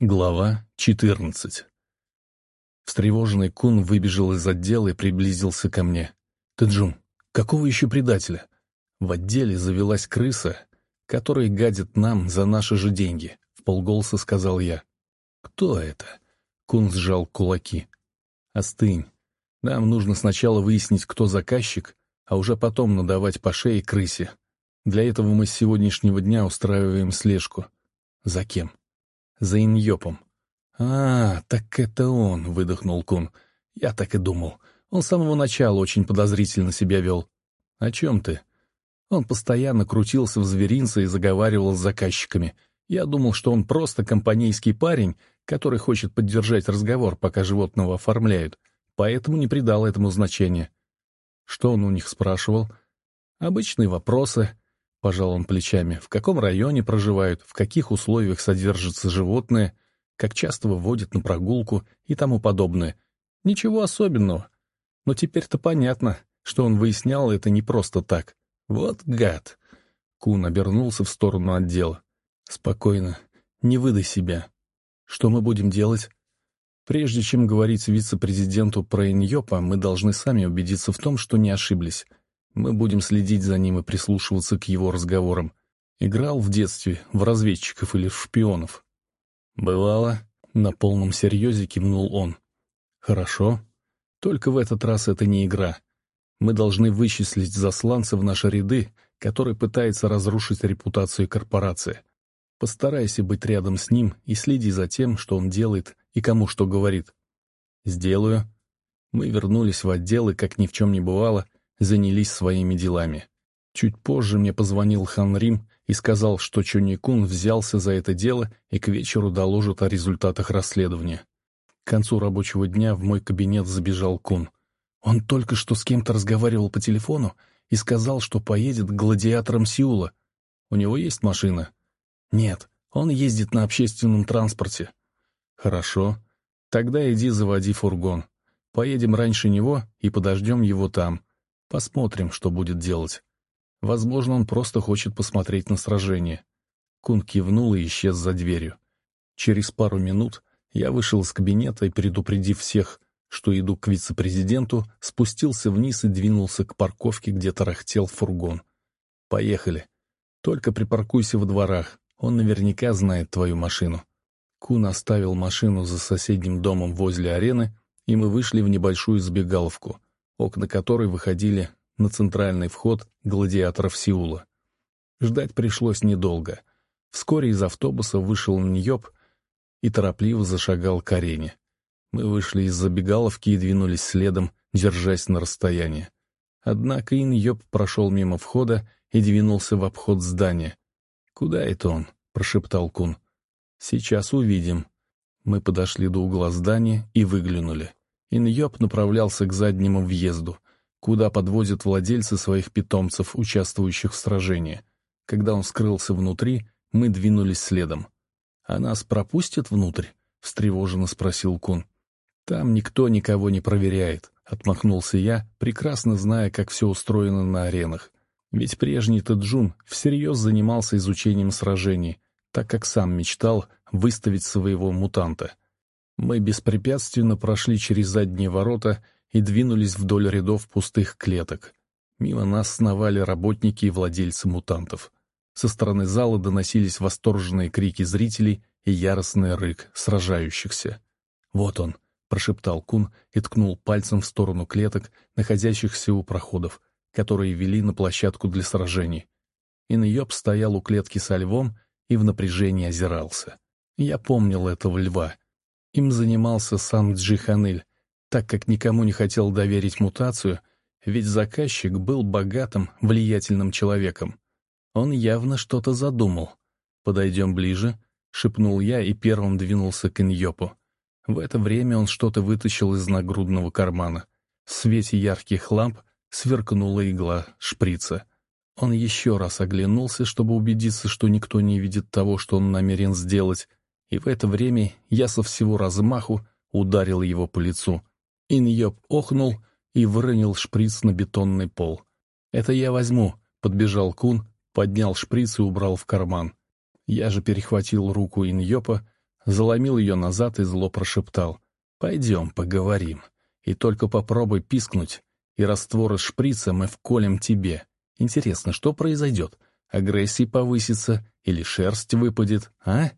Глава 14 Встревоженный Кун выбежал из отдела и приблизился ко мне. «Таджун, какого еще предателя?» В отделе завелась крыса, которая гадит нам за наши же деньги, — в полголоса сказал я. «Кто это?» Кун сжал кулаки. «Остынь. Нам нужно сначала выяснить, кто заказчик, а уже потом надавать по шее крысе. Для этого мы с сегодняшнего дня устраиваем слежку. За кем?» За Иньопом. «А, так это он», — выдохнул Кун. «Я так и думал. Он с самого начала очень подозрительно себя вел». «О чем ты?» Он постоянно крутился в зверинце и заговаривал с заказчиками. Я думал, что он просто компанейский парень, который хочет поддержать разговор, пока животного оформляют, поэтому не придал этому значения. Что он у них спрашивал? Обычные вопросы, Пожал он плечами. В каком районе проживают, в каких условиях содержатся животные, как часто выводят на прогулку и тому подобное. Ничего особенного. Но теперь-то понятно, что он выяснял это не просто так. Вот гад. Кун обернулся в сторону отдела. Спокойно. Не выдай себя. Что мы будем делать? Прежде чем говорить вице-президенту про Иньопа, мы должны сами убедиться в том, что не ошиблись. Мы будем следить за ним и прислушиваться к его разговорам. Играл в детстве в разведчиков или в шпионов. Бывало, на полном серьезе кивнул он. Хорошо. Только в этот раз это не игра. Мы должны вычислить засланца в наши ряды, который пытается разрушить репутацию корпорации. Постарайся быть рядом с ним и следи за тем, что он делает и кому что говорит. Сделаю. Мы вернулись в отдел и, как ни в чем не бывало, занялись своими делами. Чуть позже мне позвонил Хан Рим и сказал, что Чони Кун взялся за это дело и к вечеру доложит о результатах расследования. К концу рабочего дня в мой кабинет забежал Кун. Он только что с кем-то разговаривал по телефону и сказал, что поедет к гладиаторам Сеула. У него есть машина? Нет, он ездит на общественном транспорте. Хорошо. Тогда иди заводи фургон. Поедем раньше него и подождем его там. Посмотрим, что будет делать. Возможно, он просто хочет посмотреть на сражение. Кун кивнул и исчез за дверью. Через пару минут я вышел из кабинета и, предупредив всех, что иду к вице-президенту, спустился вниз и двинулся к парковке, где тарахтел фургон. «Поехали. Только припаркуйся во дворах. Он наверняка знает твою машину». Кун оставил машину за соседним домом возле арены, и мы вышли в небольшую забегаловку — окна которой выходили на центральный вход гладиаторов Сеула. Ждать пришлось недолго. Вскоре из автобуса вышел Ньёб и торопливо зашагал к арене. Мы вышли из забегаловки и двинулись следом, держась на расстоянии. Однако Иньёб прошел мимо входа и двинулся в обход здания. «Куда это он?» — прошептал Кун. «Сейчас увидим». Мы подошли до угла здания и выглянули. Иньоп направлялся к заднему въезду, куда подвозят владельцы своих питомцев, участвующих в сражении. Когда он скрылся внутри, мы двинулись следом. «А нас пропустят внутрь?» — встревоженно спросил Кун. «Там никто никого не проверяет», — отмахнулся я, прекрасно зная, как все устроено на аренах. Ведь прежний Таджун всерьез занимался изучением сражений, так как сам мечтал выставить своего мутанта — мы беспрепятственно прошли через задние ворота и двинулись вдоль рядов пустых клеток. Мимо нас сновали работники и владельцы мутантов. Со стороны зала доносились восторженные крики зрителей и яростный рык сражающихся. «Вот он!» — прошептал Кун и ткнул пальцем в сторону клеток, находящихся у проходов, которые вели на площадку для сражений. Иньёб стоял у клетки со львом и в напряжении озирался. Я помнил этого льва — им занимался сам Джиханыль, так как никому не хотел доверить мутацию, ведь заказчик был богатым, влиятельным человеком. Он явно что-то задумал. «Подойдем ближе», — шепнул я и первым двинулся к Иньопу. В это время он что-то вытащил из нагрудного кармана. В свете ярких ламп сверкнула игла шприца. Он еще раз оглянулся, чтобы убедиться, что никто не видит того, что он намерен сделать, и в это время я со всего размаху ударил его по лицу. Иньёб охнул и выронил шприц на бетонный пол. «Это я возьму», — подбежал Кун, поднял шприц и убрал в карман. Я же перехватил руку Иньёпа, заломил ее назад и зло прошептал. «Пойдем, поговорим. И только попробуй пискнуть, и раствор из шприца мы вколем тебе. Интересно, что произойдет? Агрессия повысится или шерсть выпадет, а?»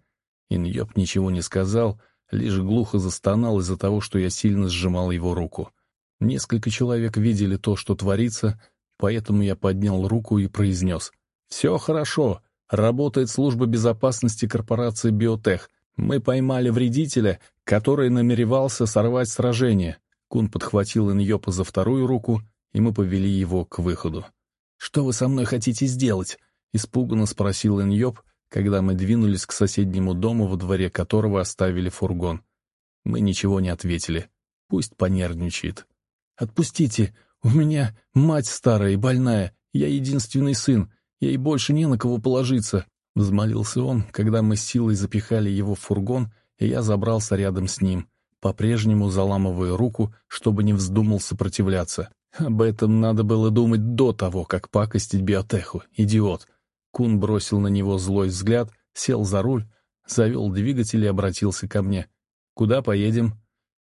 Иньоп ничего не сказал, лишь глухо застонал из-за того, что я сильно сжимал его руку. Несколько человек видели то, что творится, поэтому я поднял руку и произнес. «Все хорошо. Работает служба безопасности корпорации «Биотех». Мы поймали вредителя, который намеревался сорвать сражение». Кун подхватил Иньопа за вторую руку, и мы повели его к выходу. «Что вы со мной хотите сделать?» — испуганно спросил Иньоп, когда мы двинулись к соседнему дому, во дворе которого оставили фургон. Мы ничего не ответили. Пусть понервничает. «Отпустите! У меня мать старая и больная, я единственный сын, ей больше не на кого положиться!» Взмолился он, когда мы силой запихали его в фургон, и я забрался рядом с ним, по-прежнему заламывая руку, чтобы не вздумал сопротивляться. Об этом надо было думать до того, как пакостить биотеху, идиот. Кун бросил на него злой взгляд, сел за руль, завел двигатель и обратился ко мне. «Куда поедем?»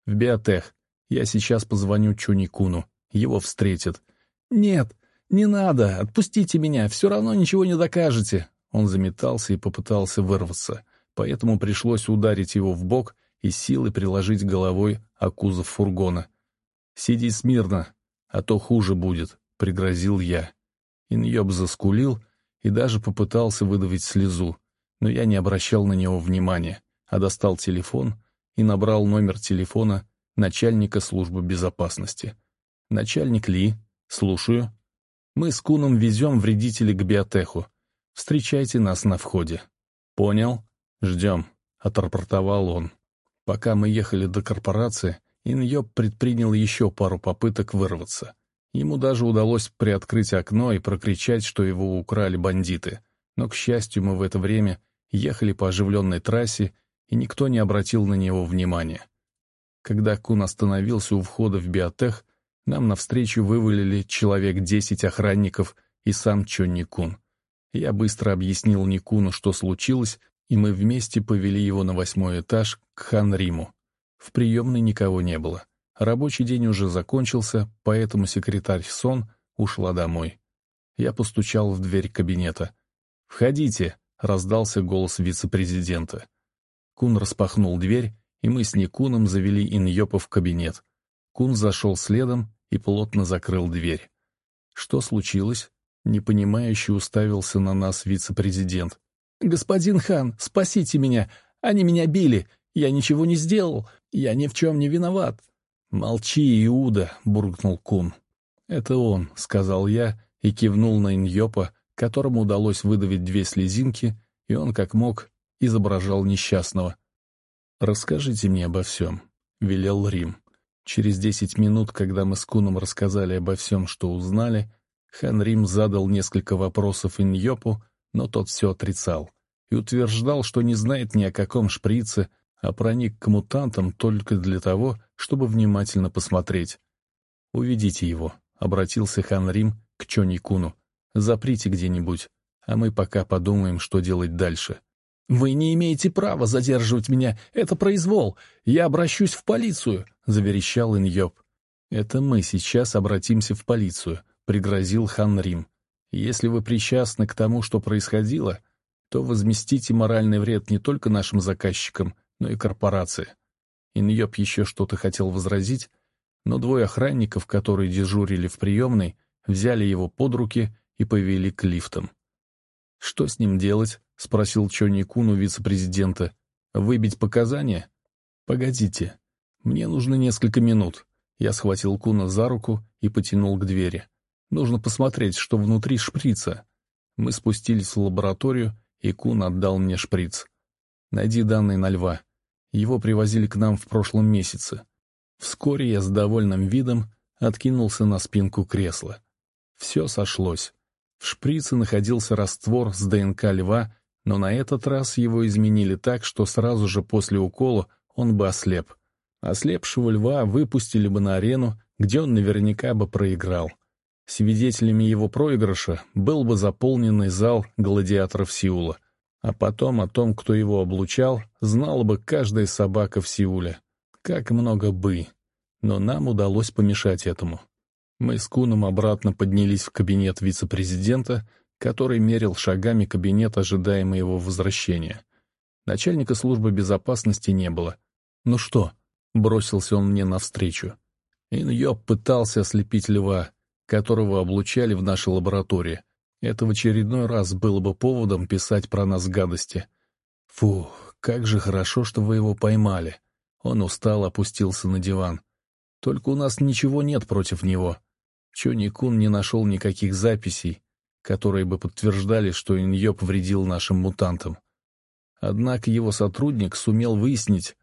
«В биотех. Я сейчас позвоню Чуни Куну. Его встретят. «Нет, не надо, отпустите меня, все равно ничего не докажете». Он заметался и попытался вырваться, поэтому пришлось ударить его в бок и силой приложить головой о кузов фургона. «Сиди смирно, а то хуже будет», — пригрозил я. Иньёб заскулил и даже попытался выдавить слезу, но я не обращал на него внимания, а достал телефон и набрал номер телефона начальника службы безопасности. Начальник Ли, слушаю. Мы с Куном везем вредителей к биотеху. Встречайте нас на входе. Понял? Ждем, отрапортовал он. Пока мы ехали до корпорации, Иньёб предпринял еще пару попыток вырваться. Ему даже удалось приоткрыть окно и прокричать, что его украли бандиты. Но, к счастью, мы в это время ехали по оживленной трассе, и никто не обратил на него внимания. Когда Кун остановился у входа в биотех, нам навстречу вывалили человек десять охранников и сам Чонни Кун. Я быстро объяснил Никуну, что случилось, и мы вместе повели его на восьмой этаж к Хан Риму. В приемной никого не было. Рабочий день уже закончился, поэтому секретарь Сон ушла домой. Я постучал в дверь кабинета. «Входите!» — раздался голос вице-президента. Кун распахнул дверь, и мы с Никуном завели Иньопа в кабинет. Кун зашел следом и плотно закрыл дверь. Что случилось? Непонимающе уставился на нас вице-президент. «Господин хан, спасите меня! Они меня били! Я ничего не сделал! Я ни в чем не виноват!» «Молчи, Иуда!» — буркнул Кун. «Это он», — сказал я и кивнул на Иньопа, которому удалось выдавить две слезинки, и он, как мог, изображал несчастного. «Расскажите мне обо всем», — велел Рим. Через десять минут, когда мы с Куном рассказали обо всем, что узнали, хан Рим задал несколько вопросов Иньопу, но тот все отрицал и утверждал, что не знает ни о каком шприце, а проник к мутантам только для того, чтобы внимательно посмотреть. «Уведите его», — обратился хан Рим к Чони Куну. «Заприте где-нибудь, а мы пока подумаем, что делать дальше». «Вы не имеете права задерживать меня, это произвол. Я обращусь в полицию», — заверещал Иньёб. «Это мы сейчас обратимся в полицию», — пригрозил хан Рим. «Если вы причастны к тому, что происходило, то возместите моральный вред не только нашим заказчикам, но и корпорации». Иньёб еще что-то хотел возразить, но двое охранников, которые дежурили в приемной, взяли его под руки и повели к лифтам. «Что с ним делать?» — спросил Чонни Кун вице-президента. «Выбить показания?» «Погодите. Мне нужно несколько минут». Я схватил Куна за руку и потянул к двери. «Нужно посмотреть, что внутри шприца». Мы спустились в лабораторию, и Кун отдал мне шприц. «Найди данные на льва. Его привозили к нам в прошлом месяце». Вскоре я с довольным видом откинулся на спинку кресла. Все сошлось. В шприце находился раствор с ДНК льва, но на этот раз его изменили так, что сразу же после укола он бы ослеп. Ослепшего льва выпустили бы на арену, где он наверняка бы проиграл. Свидетелями его проигрыша был бы заполненный зал гладиаторов Сеула. А потом о том, кто его облучал, знала бы каждая собака в Сеуле. Как много бы. Но нам удалось помешать этому. Мы с Куном обратно поднялись в кабинет вице-президента, который мерил шагами кабинет, ожидая его возвращения. Начальника службы безопасности не было. «Ну что?» — бросился он мне навстречу. Иньёб пытался ослепить льва, которого облучали в нашей лаборатории. Это в очередной раз было бы поводом писать про нас гадости. Фух, как же хорошо, что вы его поймали. Он устал, опустился на диван. Только у нас ничего нет против него. Чони Кун не нашел никаких записей, которые бы подтверждали, что Иньёб вредил нашим мутантам. Однако его сотрудник сумел выяснить,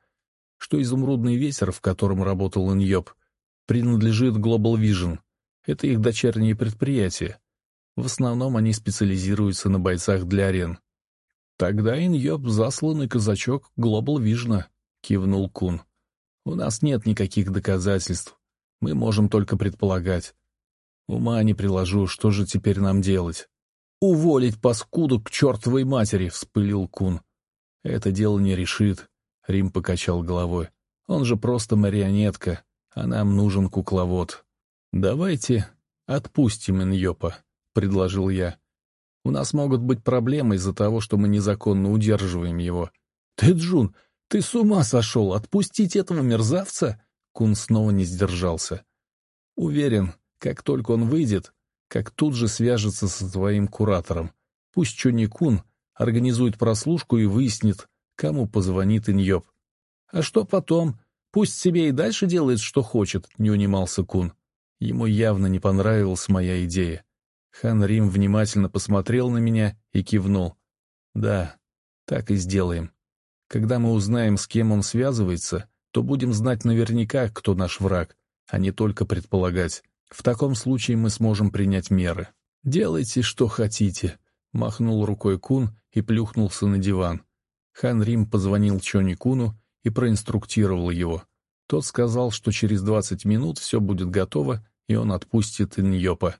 что изумрудный ветер, в котором работал Иньёб, принадлежит Global Vision. Это их дочерние предприятия. В основном они специализируются на бойцах для арен. «Тогда Иньёб — засланный казачок Global Vision», — кивнул Кун. «У нас нет никаких доказательств. Мы можем только предполагать. Ума не приложу, что же теперь нам делать?» «Уволить паскуду к чертовой матери!» — вспылил Кун. «Это дело не решит», — Рим покачал головой. «Он же просто марионетка, а нам нужен кукловод. Давайте отпустим Иньёпа» предложил я. «У нас могут быть проблемы из-за того, что мы незаконно удерживаем его». «Ты, Джун, ты с ума сошел! Отпустить этого мерзавца?» Кун снова не сдержался. «Уверен, как только он выйдет, как тут же свяжется со твоим куратором. Пусть Чони Кун организует прослушку и выяснит, кому позвонит Иньёб. А что потом? Пусть себе и дальше делает, что хочет», — не унимался Кун. Ему явно не понравилась моя идея. Хан Рим внимательно посмотрел на меня и кивнул. «Да, так и сделаем. Когда мы узнаем, с кем он связывается, то будем знать наверняка, кто наш враг, а не только предполагать. В таком случае мы сможем принять меры. Делайте, что хотите», — махнул рукой Кун и плюхнулся на диван. Хан Рим позвонил Чони Куну и проинструктировал его. Тот сказал, что через двадцать минут все будет готово, и он отпустит Иньёпа.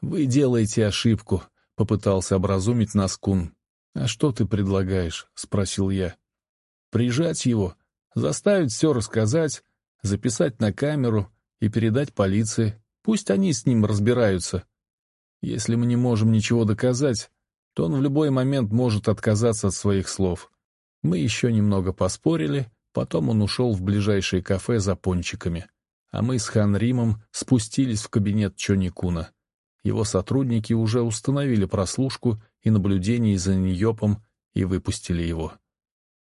«Вы делаете ошибку», — попытался образумить нас Кун. «А что ты предлагаешь?» — спросил я. «Прижать его, заставить все рассказать, записать на камеру и передать полиции. Пусть они с ним разбираются. Если мы не можем ничего доказать, то он в любой момент может отказаться от своих слов. Мы еще немного поспорили, потом он ушел в ближайшее кафе за пончиками, а мы с Хан Римом спустились в кабинет Чони Куна. Его сотрудники уже установили прослушку и наблюдение за Ньопом и выпустили его.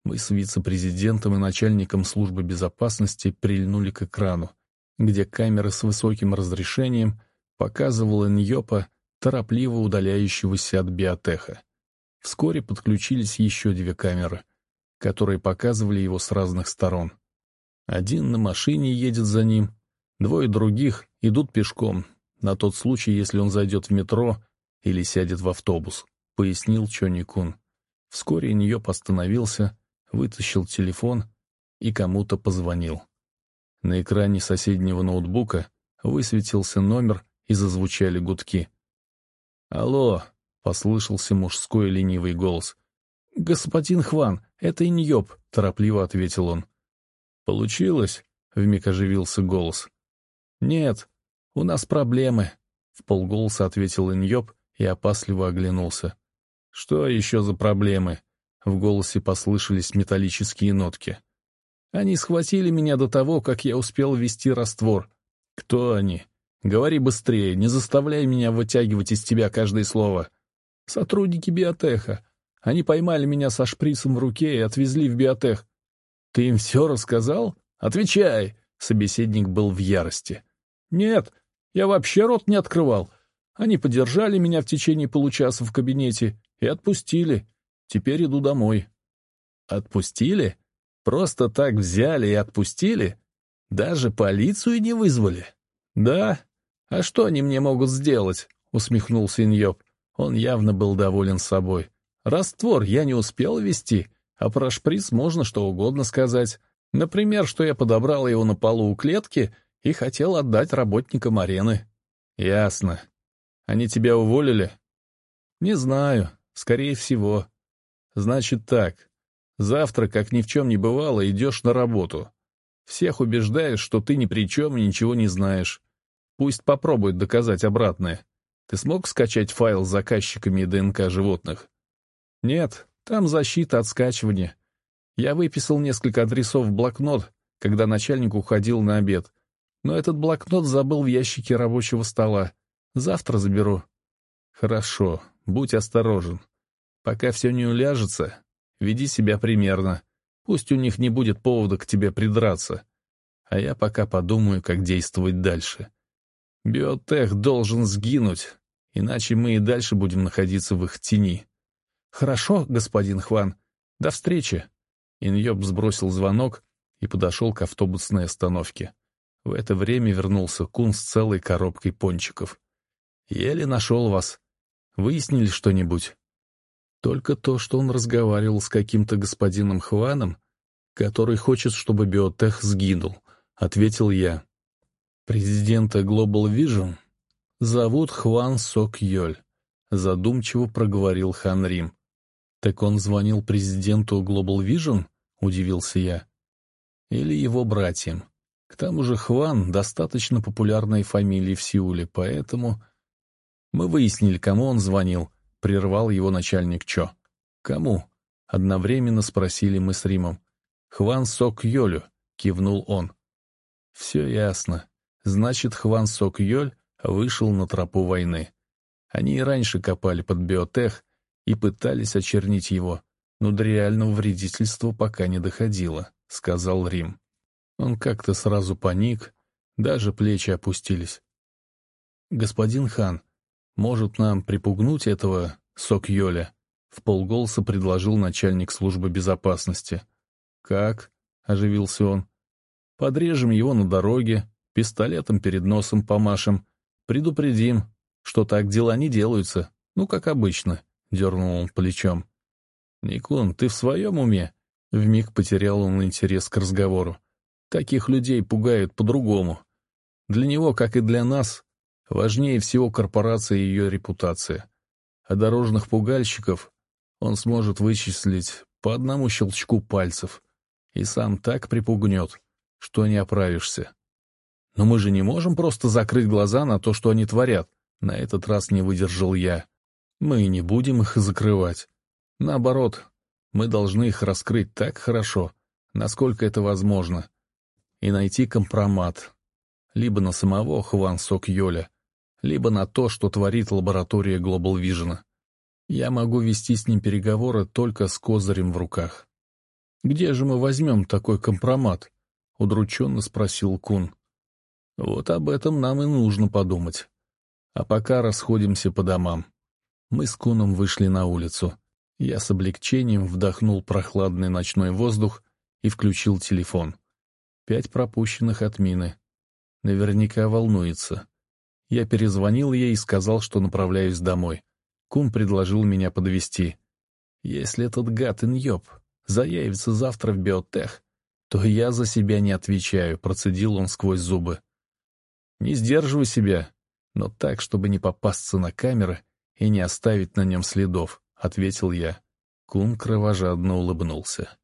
Мы с вице-президентом и начальником службы безопасности прильнули к экрану, где камера с высоким разрешением показывала Ньопа, торопливо удаляющегося от биотеха. Вскоре подключились еще две камеры, которые показывали его с разных сторон. Один на машине едет за ним, двое других идут пешком, на тот случай, если он зайдет в метро или сядет в автобус», — пояснил Чони Кун. Вскоре нее постановился, вытащил телефон и кому-то позвонил. На экране соседнего ноутбука высветился номер и зазвучали гудки. «Алло!» — послышался мужской ленивый голос. «Господин Хван, это Иньёб», — торопливо ответил он. «Получилось?» — вмиг оживился голос. «Нет, «У нас проблемы», — в полголоса ответил Иньёб и опасливо оглянулся. «Что еще за проблемы?» — в голосе послышались металлические нотки. «Они схватили меня до того, как я успел ввести раствор. Кто они? Говори быстрее, не заставляй меня вытягивать из тебя каждое слово. Сотрудники биотеха. Они поймали меня со шприцем в руке и отвезли в биотех. Ты им все рассказал? Отвечай!» Собеседник был в ярости. «Нет, я вообще рот не открывал. Они подержали меня в течение получаса в кабинете и отпустили. Теперь иду домой». «Отпустили? Просто так взяли и отпустили? Даже полицию не вызвали?» «Да. А что они мне могут сделать?» — усмехнулся Иньёб. Он явно был доволен собой. «Раствор я не успел вести, а про шприц можно что угодно сказать. Например, что я подобрал его на полу у клетки — и хотел отдать работникам арены. Ясно. Они тебя уволили? Не знаю. Скорее всего. Значит так. Завтра, как ни в чем не бывало, идешь на работу. Всех убеждаешь, что ты ни при чем и ничего не знаешь. Пусть попробуют доказать обратное. Ты смог скачать файл с заказчиками ДНК животных? Нет, там защита от скачивания. Я выписал несколько адресов в блокнот, когда начальник уходил на обед. Но этот блокнот забыл в ящике рабочего стола. Завтра заберу. Хорошо, будь осторожен. Пока все не уляжется, веди себя примерно. Пусть у них не будет повода к тебе придраться. А я пока подумаю, как действовать дальше. Биотех должен сгинуть, иначе мы и дальше будем находиться в их тени. Хорошо, господин Хван. До встречи. Иньоб сбросил звонок и подошел к автобусной остановке. В это время вернулся Кун с целой коробкой пончиков. «Еле нашел вас. Выяснили что-нибудь?» «Только то, что он разговаривал с каким-то господином Хваном, который хочет, чтобы биотех сгинул», — ответил я. «Президента Global Vision зовут Хван Сок Йоль», — задумчиво проговорил Хан Рим. «Так он звонил президенту Global Vision?» — удивился я. «Или его братьям?» К тому же Хван — достаточно популярной фамилии в Сеуле, поэтому... Мы выяснили, кому он звонил, — прервал его начальник Чо. «Кому?» — одновременно спросили мы с Римом. «Хван Сок Йолю», — кивнул он. «Все ясно. Значит, Хван Сок Йоль вышел на тропу войны. Они и раньше копали под биотех и пытались очернить его, но до реального вредительства пока не доходило», — сказал Рим. Он как-то сразу паник, даже плечи опустились. «Господин хан, может нам припугнуть этого Сок-Йоля?» — в полголоса предложил начальник службы безопасности. «Как?» — оживился он. «Подрежем его на дороге, пистолетом перед носом помашем, предупредим, что так дела не делаются, ну, как обычно», — дернул он плечом. «Никун, ты в своем уме?» — вмиг потерял он интерес к разговору. Таких людей пугают по-другому. Для него, как и для нас, важнее всего корпорация и ее репутация. А дорожных пугальщиков он сможет вычислить по одному щелчку пальцев и сам так припугнет, что не оправишься. Но мы же не можем просто закрыть глаза на то, что они творят. На этот раз не выдержал я. Мы не будем их закрывать. Наоборот, мы должны их раскрыть так хорошо, насколько это возможно, и найти компромат. Либо на самого Хван Сок Йоля, либо на то, что творит лаборатория Global Vision. Я могу вести с ним переговоры только с козырем в руках. «Где же мы возьмем такой компромат?» — удрученно спросил Кун. «Вот об этом нам и нужно подумать. А пока расходимся по домам». Мы с Куном вышли на улицу. Я с облегчением вдохнул прохладный ночной воздух и включил телефон. Пять пропущенных от Мины. Наверняка волнуется. Я перезвонил ей и сказал, что направляюсь домой. Кум предложил меня подвести. Если этот гад Иньёб заявится завтра в биотех, то я за себя не отвечаю, процедил он сквозь зубы. Не сдерживай себя, но так, чтобы не попасться на камеры и не оставить на нем следов, ответил я. Кум кровожадно улыбнулся.